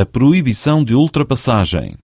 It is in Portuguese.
a proibição de ultrapassagem.